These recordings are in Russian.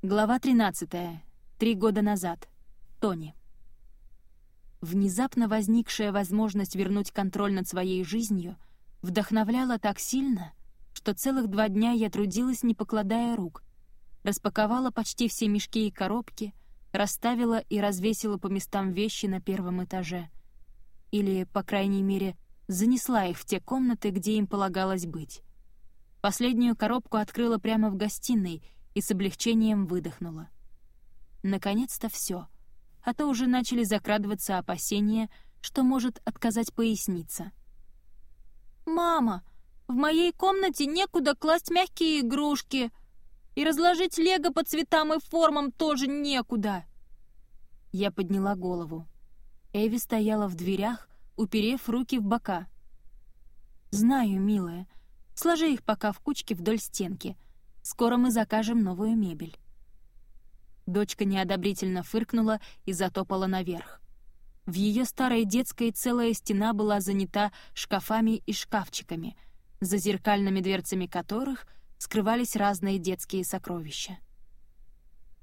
Глава 13. Три года назад. Тони. Внезапно возникшая возможность вернуть контроль над своей жизнью вдохновляла так сильно, что целых два дня я трудилась, не покладая рук, распаковала почти все мешки и коробки, расставила и развесила по местам вещи на первом этаже. Или, по крайней мере, занесла их в те комнаты, где им полагалось быть. Последнюю коробку открыла прямо в гостиной — и с облегчением выдохнула. Наконец-то все, а то уже начали закрадываться опасения, что может отказать поясница. «Мама, в моей комнате некуда класть мягкие игрушки, и разложить лего по цветам и формам тоже некуда!» Я подняла голову. Эви стояла в дверях, уперев руки в бока. «Знаю, милая. Сложи их пока в кучки вдоль стенки», Скоро мы закажем новую мебель». Дочка неодобрительно фыркнула и затопала наверх. В ее старой детской целая стена была занята шкафами и шкафчиками, за зеркальными дверцами которых скрывались разные детские сокровища.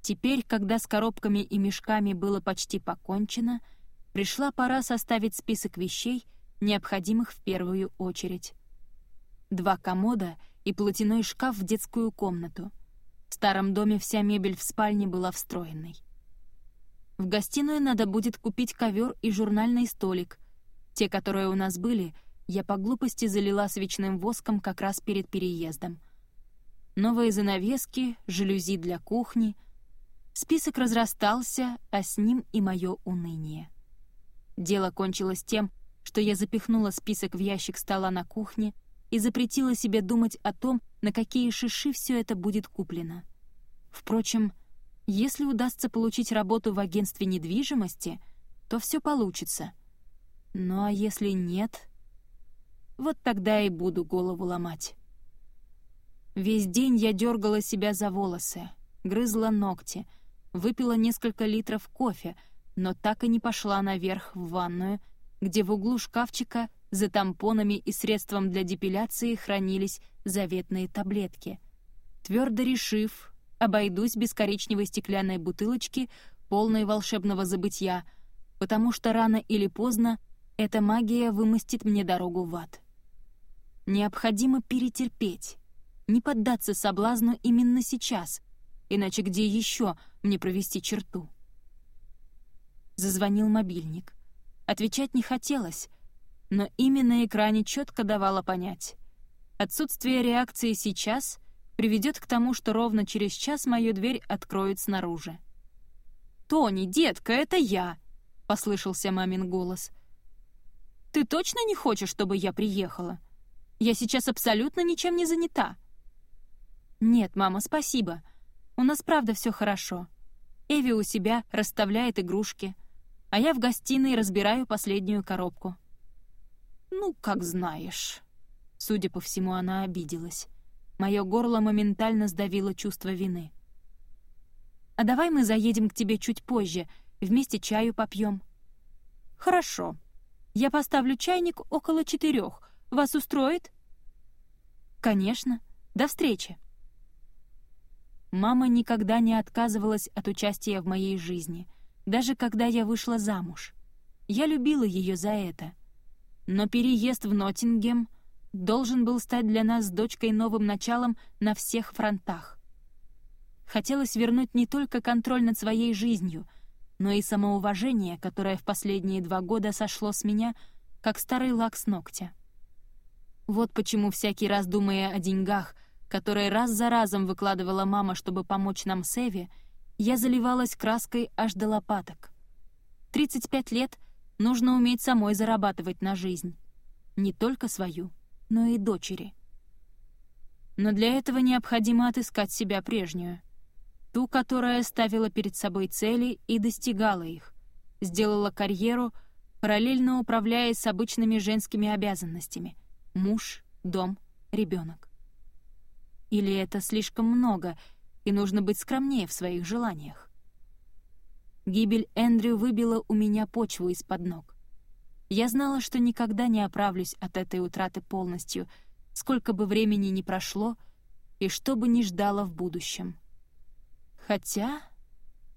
Теперь, когда с коробками и мешками было почти покончено, пришла пора составить список вещей, необходимых в первую очередь. Два комода — и платяной шкаф в детскую комнату. В старом доме вся мебель в спальне была встроенной. В гостиную надо будет купить ковер и журнальный столик. Те, которые у нас были, я по глупости залила свечным воском как раз перед переездом. Новые занавески, жалюзи для кухни. Список разрастался, а с ним и мое уныние. Дело кончилось тем, что я запихнула список в ящик стола на кухне — и запретила себе думать о том, на какие шиши все это будет куплено. Впрочем, если удастся получить работу в агентстве недвижимости, то все получится. Ну а если нет, вот тогда и буду голову ломать. Весь день я дергала себя за волосы, грызла ногти, выпила несколько литров кофе, но так и не пошла наверх в ванную, где в углу шкафчика за тампонами и средством для депиляции хранились заветные таблетки. Твердо решив, обойдусь без коричневой стеклянной бутылочки, полной волшебного забытья, потому что рано или поздно эта магия вымостит мне дорогу в ад. Необходимо перетерпеть, не поддаться соблазну именно сейчас, иначе где еще мне провести черту? Зазвонил мобильник. Отвечать не хотелось, но имя на экране четко давало понять. Отсутствие реакции сейчас приведет к тому, что ровно через час мою дверь откроют снаружи. «Тони, детка, это я!» — послышался мамин голос. «Ты точно не хочешь, чтобы я приехала? Я сейчас абсолютно ничем не занята». «Нет, мама, спасибо. У нас правда все хорошо. Эви у себя расставляет игрушки, а я в гостиной разбираю последнюю коробку». «Ну, как знаешь». Судя по всему, она обиделась. Мое горло моментально сдавило чувство вины. «А давай мы заедем к тебе чуть позже, вместе чаю попьем». «Хорошо. Я поставлю чайник около четырех. Вас устроит?» «Конечно. До встречи». Мама никогда не отказывалась от участия в моей жизни, даже когда я вышла замуж. Я любила ее за это — но переезд в Ноттингем должен был стать для нас с дочкой новым началом на всех фронтах. Хотелось вернуть не только контроль над своей жизнью, но и самоуважение, которое в последние два года сошло с меня, как старый лак с ногтя. Вот почему всякий раз думая о деньгах, которые раз за разом выкладывала мама, чтобы помочь нам с Эви, я заливалась краской аж до лопаток. 35 лет Нужно уметь самой зарабатывать на жизнь. Не только свою, но и дочери. Но для этого необходимо отыскать себя прежнюю. Ту, которая ставила перед собой цели и достигала их, сделала карьеру, параллельно управляясь с обычными женскими обязанностями — муж, дом, ребенок. Или это слишком много, и нужно быть скромнее в своих желаниях? Гибель Эндрю выбила у меня почву из-под ног. Я знала, что никогда не оправлюсь от этой утраты полностью, сколько бы времени ни прошло и что бы ни ждало в будущем. Хотя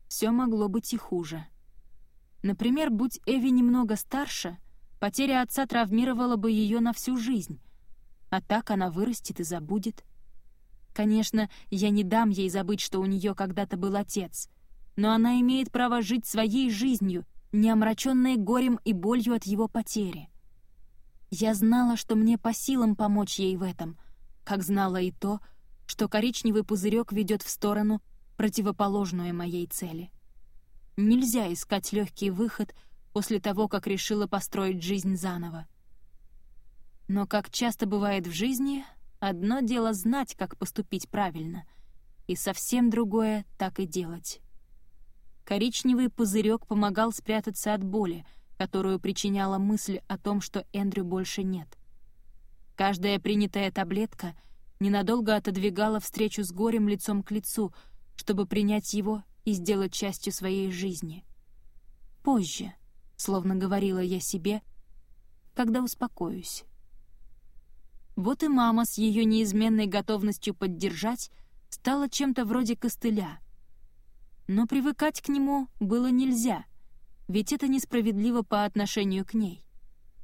все могло быть и хуже. Например, будь Эви немного старше, потеря отца травмировала бы ее на всю жизнь, а так она вырастет и забудет. Конечно, я не дам ей забыть, что у нее когда-то был отец, но она имеет право жить своей жизнью, не омраченной горем и болью от его потери. Я знала, что мне по силам помочь ей в этом, как знала и то, что коричневый пузырек ведет в сторону, противоположную моей цели. Нельзя искать легкий выход после того, как решила построить жизнь заново. Но, как часто бывает в жизни, одно дело знать, как поступить правильно, и совсем другое — так и делать. Коричневый пузырек помогал спрятаться от боли, которую причиняла мысль о том, что Эндрю больше нет. Каждая принятая таблетка ненадолго отодвигала встречу с горем лицом к лицу, чтобы принять его и сделать частью своей жизни. Позже, словно говорила я себе, когда успокоюсь. Вот и мама с ее неизменной готовностью поддержать стала чем-то вроде костыля. Но привыкать к нему было нельзя, ведь это несправедливо по отношению к ней.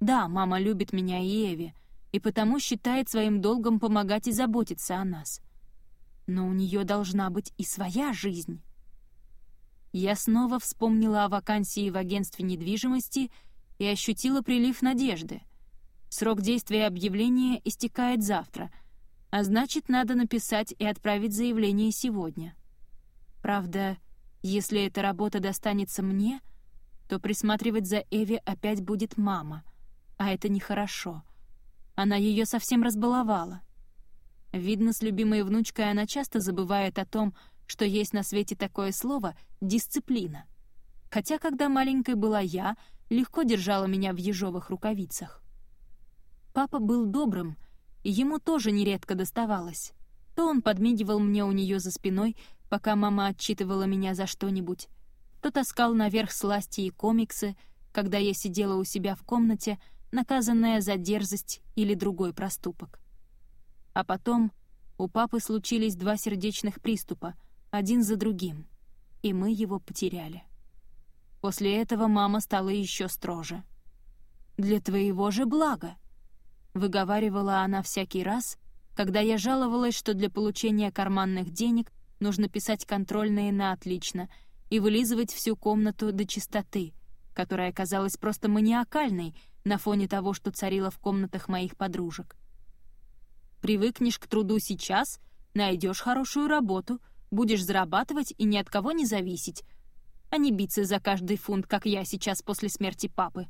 Да, мама любит меня и Эви, и потому считает своим долгом помогать и заботиться о нас. Но у нее должна быть и своя жизнь. Я снова вспомнила о вакансии в агентстве недвижимости и ощутила прилив надежды — Срок действия объявления истекает завтра, а значит, надо написать и отправить заявление сегодня. Правда, если эта работа достанется мне, то присматривать за Эви опять будет мама, а это нехорошо. Она ее совсем разбаловала. Видно, с любимой внучкой она часто забывает о том, что есть на свете такое слово «дисциплина». Хотя, когда маленькой была я, легко держала меня в ежовых рукавицах. Папа был добрым, и ему тоже нередко доставалось. То он подмигивал мне у нее за спиной, пока мама отчитывала меня за что-нибудь, то таскал наверх сласти и комиксы, когда я сидела у себя в комнате, наказанная за дерзость или другой проступок. А потом у папы случились два сердечных приступа, один за другим, и мы его потеряли. После этого мама стала еще строже. «Для твоего же блага», выговаривала она всякий раз, когда я жаловалась, что для получения карманных денег нужно писать контрольные на отлично и вылизывать всю комнату до чистоты, которая казалась просто маниакальной на фоне того, что царило в комнатах моих подружек. Привыкнешь к труду сейчас, найдешь хорошую работу, будешь зарабатывать и ни от кого не зависеть, а не биться за каждый фунт, как я сейчас после смерти папы.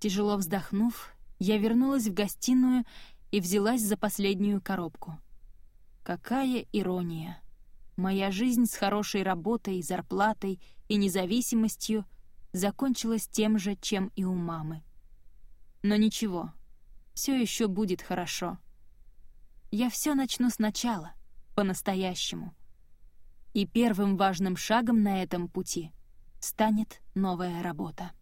Тяжело вздохнув, я вернулась в гостиную и взялась за последнюю коробку. Какая ирония! Моя жизнь с хорошей работой, зарплатой и независимостью закончилась тем же, чем и у мамы. Но ничего, все еще будет хорошо. Я все начну сначала, по-настоящему. И первым важным шагом на этом пути станет новая работа.